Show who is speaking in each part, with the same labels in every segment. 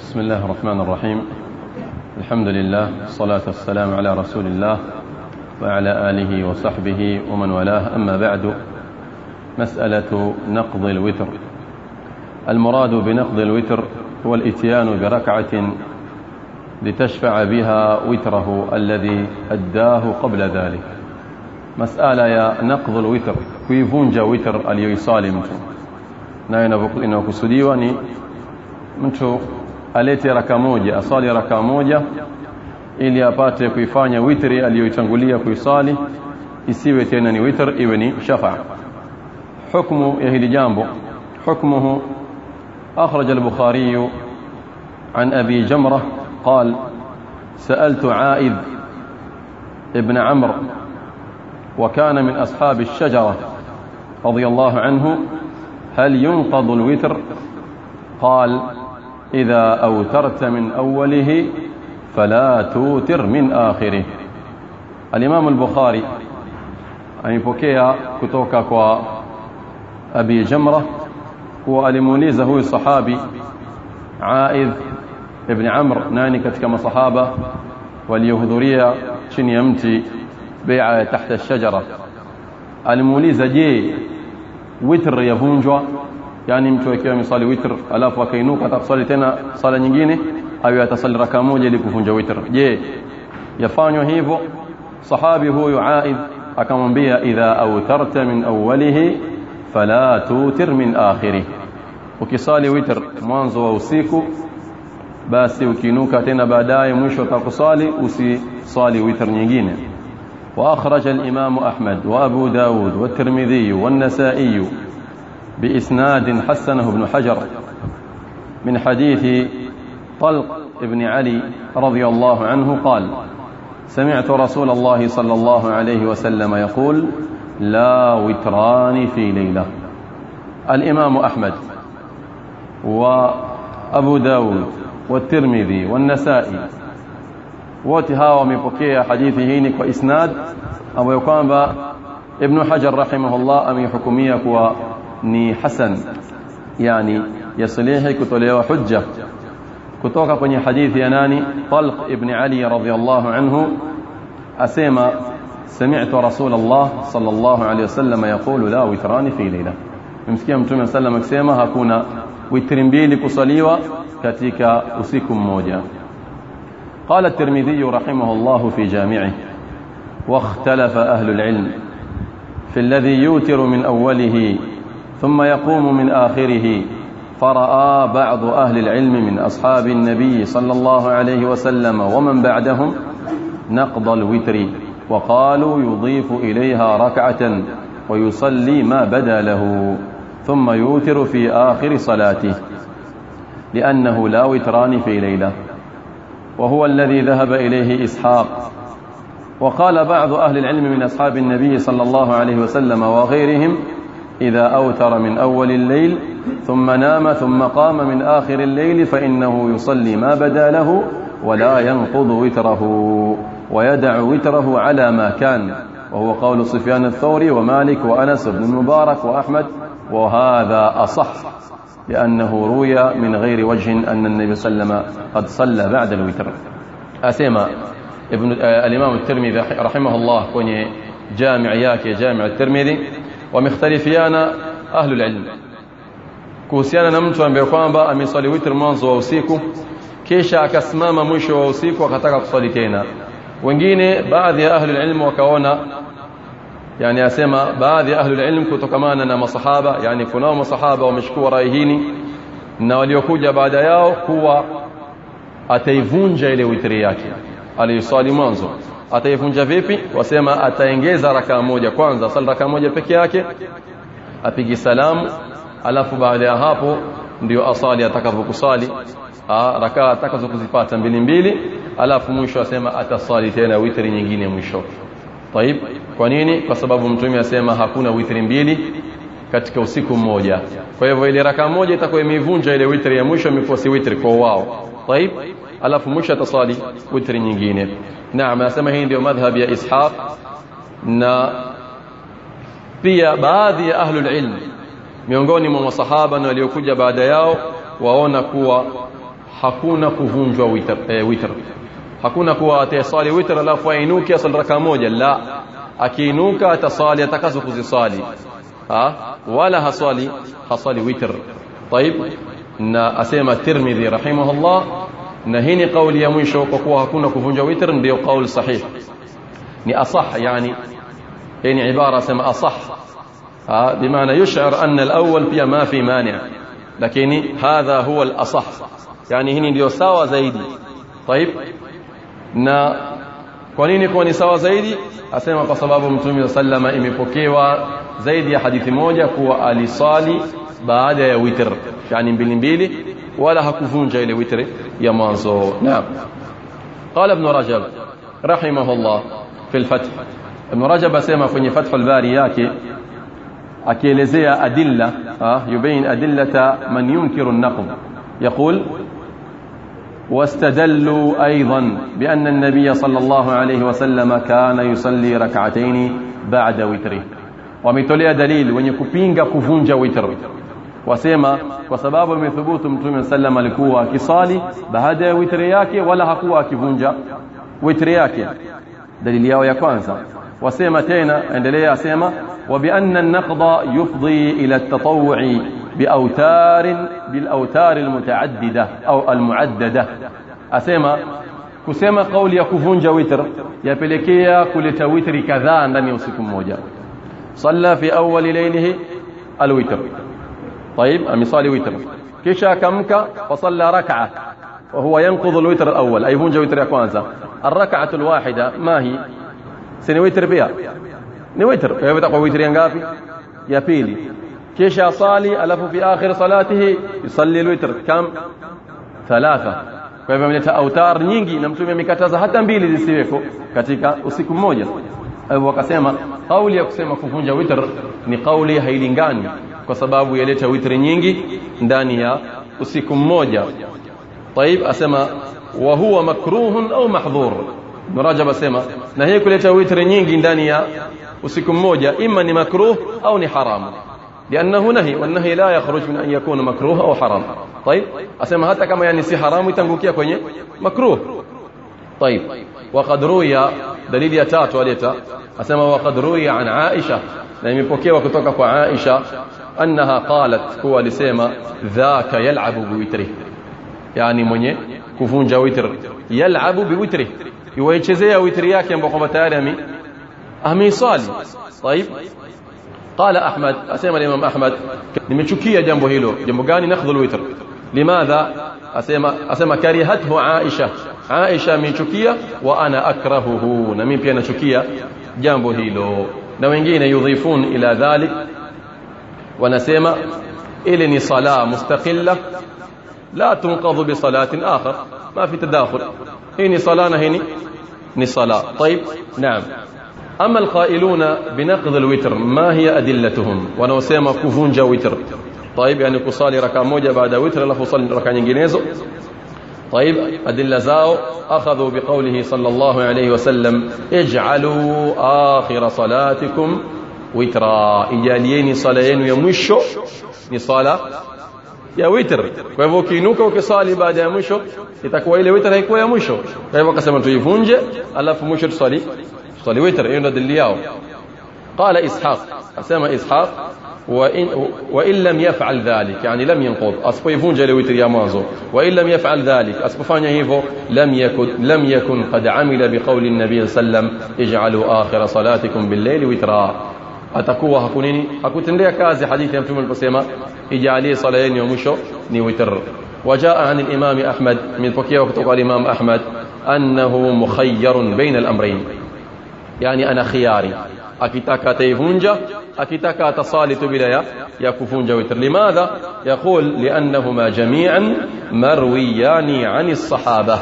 Speaker 1: بسم الله الرحمن الرحيم الحمد لله والصلاة والسلام على رسول الله وعلى آله وصحبه ومن والاه أما بعد مسألة نقض الوتر المراد بنقض الوتر هو الاتيان بركعة لتشفع بها وتره الذي أداه قبل ذلك مسألة يا نقض الوتر kuivunja witr aliyoisali mtu. Nayo inayokusudiwa ni mtu alete raka moja asali raka moja ili apate kuifanya witri aliyoitangulia kuisali isiwe tena ni witr iwe ni shafa. حكم يهدي جامبو حكمه أخرج البخاري عن أبي جمرة قال سألت عائذ ابن عمرو وكان من أصحاب الشجرة رضي الله عنه هل ينقض الوتر قال إذا أوترت من أوله فلا توتر من آخره. الإمام البخاري أي بوكيا كتوكا كوا أبي جمرة هو المونيز هو الصحابي عائذ ابن عمرو ناني كتكما صحابة واليهذورية شن يمتي بيعة تحت الشجرة. المونيز جي وتر يفونجوا yani mtu akiwa amesali witr alafu akainuka atasali tena sala nyingine au atasali raka moja ili kuvunja witr je yafanywa hivyo sahabi huyu Aidh akamwambia idha autarta min awwalihi fala tutir min akhirih ukisali witr mwanzo wa usiku basi ukiinuka tena baadaye mwisho utakusali usisali witr nyingine واخرج الامام احمد وابو داود والترمذي والنسائي بإسناد حسنه ابن حجر من حديث طلق ابن علي رضي الله عنه قال سمعت رسول الله صلى الله عليه وسلم يقول لا وتران في ليلة. الإمام أحمد وأبو داود والترمذي والنسائي وتها ومبكي حديثه وإسناد. أبو يقام ابن حجر رحمه الله أمي حكمية وني حسن يعني يصليه كتوليه حجة kutoka kwenye hadithi ya nani Talq ibn Ali radhiyallahu anhu asema sami'tu Rasulullah sallallahu alayhi wasallam yaqulu la witrani fi layla msikia mtume sallam akisema hakuna witri mbili kusaliwa katika usiku mmoja قال الترمذي رحمه الله في جامعه واختلف أهل العلم في الذي يوتر من أوله ثم يقوم من آخره. فرأى بعض أهل العلم من أصحاب النبي صلى الله عليه وسلم ومن بعدهم نقض الوتر وقالوا يضيف إليها ركعة ويصلي ما بدا له ثم يوتر في آخر صلاته لأنه لا وتران في ليلة وهو الذي ذهب إليه إسحاق. وقال بعض أهل العلم من أصحاب النبي صلى الله عليه وسلم وغيرهم إذا أوتر من أول الليل ثم نام ثم قام من آخر الليل فإنه يصلي ما بدا له ولا ينقض وتره ويدع وتره على ما كان. وهو قول سفيان الثوري ومالك وأنس بن المبارك وأحمد وهذا أصح لأنه روي من غير وجه أن النبي صلى الله عليه وسلم قد صلى بعد الوتر. أسيما ابن الإمام الترمذي رحمه الله كوني جامع ياك جامع الترمذي ومختلفيان أهل العلم kuhusiana na mtu ambaye kwamba ameswali witr mwanzo wa usiku kisha akasimama mwisho wa usiku akataka kuswali tena wengine baadhi ya ahli ilmu wakaona yani asema baadhi ya ahli ilmu kutokamana na masahaba yani kunao masahaba wamechukua rai hii na waliokuja baada yao kuwa ataivunja ile witri yake aliyoswali mwanzo ataivunja vipi wasema ataongeza raka moja kwanza sala raka moja peke yake apigi salamu alafu baada ya hapo ndio asali atakavyokusali rakaa atakazokuzipata mbili mbili alafu mwisho asema atasali tena witri nyingine mwisho طيب kwa nini kwa sababu mtume asema hakuna witri mbili katika usiku mmoja kwa hivyo ile raka moja itakuwa imevunja ile witri ya mwisho imekuwa si witri kwa wao طيب alafu mwisho atasali witri nyingine naam anasema hii ndio madhhab ya ishaq na pia baadhi ya ahlul ilm miongoni mwa masahaba na waliokuja baada yao waona kuwa hakuna kuvunjwa witr eh, witr hakuna kuwa atasali witr alafu ainuke asali raka moja la akiinuka atasali atakazo kuzisali ha wala hasali hasali witr طيب na asema Tirmidhi rahimahullah na hii ni kauli ya mwisho kwa kuwa hakuna kuvunja witr ndio kauli sahih ni asah yani يعني عبارة سما أصح بمعنى يشعر أن الأول فيها ما في مانع لكن هذا هو الأصح يعني هني ndio sawa zaidi طيب na kwa nini kwa ni sawa zaidi asema kwa sababu mtume sallama imepokewa zaidi ya hadithi moja kuwa alisali baada ya witr yani mbili mbili ولا هكفونجا إلي يا يمانزو نعم. قال ابن رجب رحمه الله في الفتح. ابن رجب سيما في فتح الباري ياكي أكي لزي أدلة آه، يبين أدلة من ينكر النقم يقول واستدلوا أيضا بأن النبي صلى الله عليه وسلم كان يصلي ركعتين بعد وتره. ومتلئ دليل ونكبينك كفونجا وتره. Wasema kwa sababu imethubutu mtume sallam alikuwa akisali baada ya witri yake wala hakuwa akivunja witri yake dalili yao ya kwanza wasema tena endelea asema wa bi anna an-naqda yufdi ila at-tatawwu'i بأوتار بالأوتار المتعددة أو المعددة أسمى kusema kauli ya kuvunja witr yapelekea kuleta witri kadhaa ndani ya usiku mmoja salla fi awwal laylihi alwitr طيب امصلي وتر كيشا كمك فصلى ركعة وهو ينقض الوتر الأول. أي هون جوتر الاولى الركعة الواحدة ما هي؟ سنويتر بها نويتر أيوه تقوى وتر ينغافي يا بيلي كيشا صالي ألف في آخر صلاته يصلي الوتر. كم؟ ثلاثة. فايما ملت اوتار نيغي نمتومي ميكاتازا حتى نبيلي مبيلي لسيفو كاتيكا اسيكو موجة. أيوه وكاسما قولي يا كسما كفونجا وتر نقولي قولي هيلينغاني. Kwa sababu yaleta witri nyingi ndani ya usiku mmoja طيب asema wa huwa makruhun au mahdhur Rajab asema na hii kuleta witri nyingi ndani ya usiku mmoja ima ni makruh au ni haramu لأنه نهي والنهي لا يخرج من أن يكون مكروه أو حرام طيب أسمى حتى كما يعني سي حرام يتنقوكيا كوني مكروه طيب وقد روي دليل يتات وليتا أسمى وقد روي عن عائشة لأن يبكي وكتوك عائشة أنها قالت هو لسيما ذاك يلعب بوتره يعني مني كفون وتر يلعب بوتره يويتشزيا وترياك ينبقى بتاري أمي صالي طيب قال أحمد أسمى الإمام أحمد nimechukia jambo hilo. Jambo gani nakhdhul witr? Limadha? Asema asema karihathu Aisha. Aisha amechukia wa ana akrahuhu. Na mimi pia nachukia jambo hilo. Na wengine yudhifun ila dhalik wanasema ile ni sala mustaqilla la tunqadhu bi salatin akhar ma fi tadakhul hii ni sala na hii ni sala طيب نعم أما القائلون بنقض الوتر ما هي أدلتهم wanaosema kuvunja witr طيب يعني kusali raka moja baada ya witr alafu usali raka nyinginezo طيب أدل زاو أخذوا بقوله صلى الله عليه وسلم اجعلوا آخر صلاتكم وترا. إجاليين صلاين يمشوا. نصالة يا ويتر فهو كينوكو كصالي بعد يا مشو يتكوى إلي ويتر هيكوى يا مشو فهو قسم أنتو يفونج ألا فمشو تصلي تصلي ويتر إنه دلياو. قال إسحاق. قسم إسحاق. وإن, وإن لم يفعل ذلك يعني لم ينقض. أصبو يفونج لويتر يا مانزو وإن لم يفعل ذلك أصبو فانيا هيفو لم يكن, لم يكن قد عمل بقول النبي صلى الله عليه وسلم اجعلوا آخر صلاتكم بالليل وترا. atakuwa hakunini hakutendea kazi hadithi ya mtume aliposema ijalie sala yenu ya وجاء عن الإمام أحمد من فكيه وكتب الإمام أحمد أنه مخير بين الأمرين. يعني أنا خياري. akitaka ataivunja akitaka atasali tu bila ya, ya kuvunja witr limadha yaqul liannahuma jami'an marwiyani ani sahaba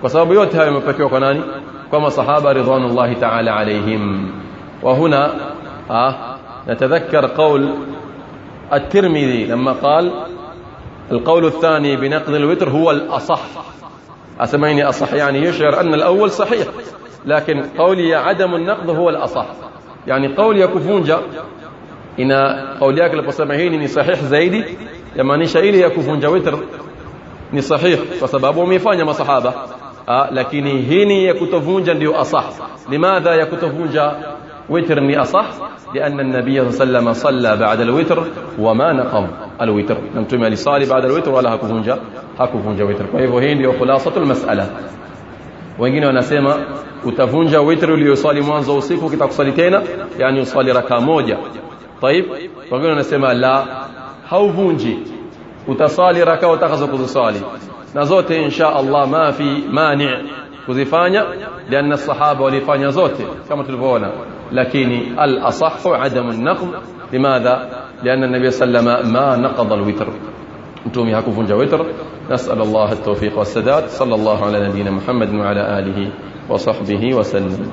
Speaker 1: kwa sababu yote hayo yamepokewa kwa nani kwa masahaba ridwanullahi ta'ala alayhim wa huna نتذكر قول الترمذي لما قال القول الثاني بنقض الوتر هو الأصح أسميني أصح يعني يشعر أن الأول صحيح لكن قولي عدم النقض هو الأصح yani kauli ya kuvunja ina kauli yake aliposema hii ni sahih zaidi yamaanisha ile ya kuvunja witr ni sahihi kwa sababu wamefanya masahaba lakini hii ni ya kutovunja ndio asah limadha ya kutovunja witr ni asah لأن النبي صلى الله عليه وسلم صلى بعد الوتر وما نقض الوتر لم تمي لصالي بعد الوتر ولا hakuvunja witr kwa hivyo hii ndio khulasatul mas'ala wengine wanasema utavunja witr uliyoswali mwanzo usiku kitakusali tena yani uswali raka moja طيب wengine wanasema la hauvunji utasali raka utakazo kuziswali na zote insha Allah ma fi mani kuzifanya lianna sahaba walifanya zote kama tulivyoona lakini al-asah adam an-naqd limadha lianna an-nabiy sallama ma naqada al-witr mtume hakuvunja witr نسأل الله التوفيق والسداد. صلى الله على نبينا محمد وعلى آله وصحبه وسلم.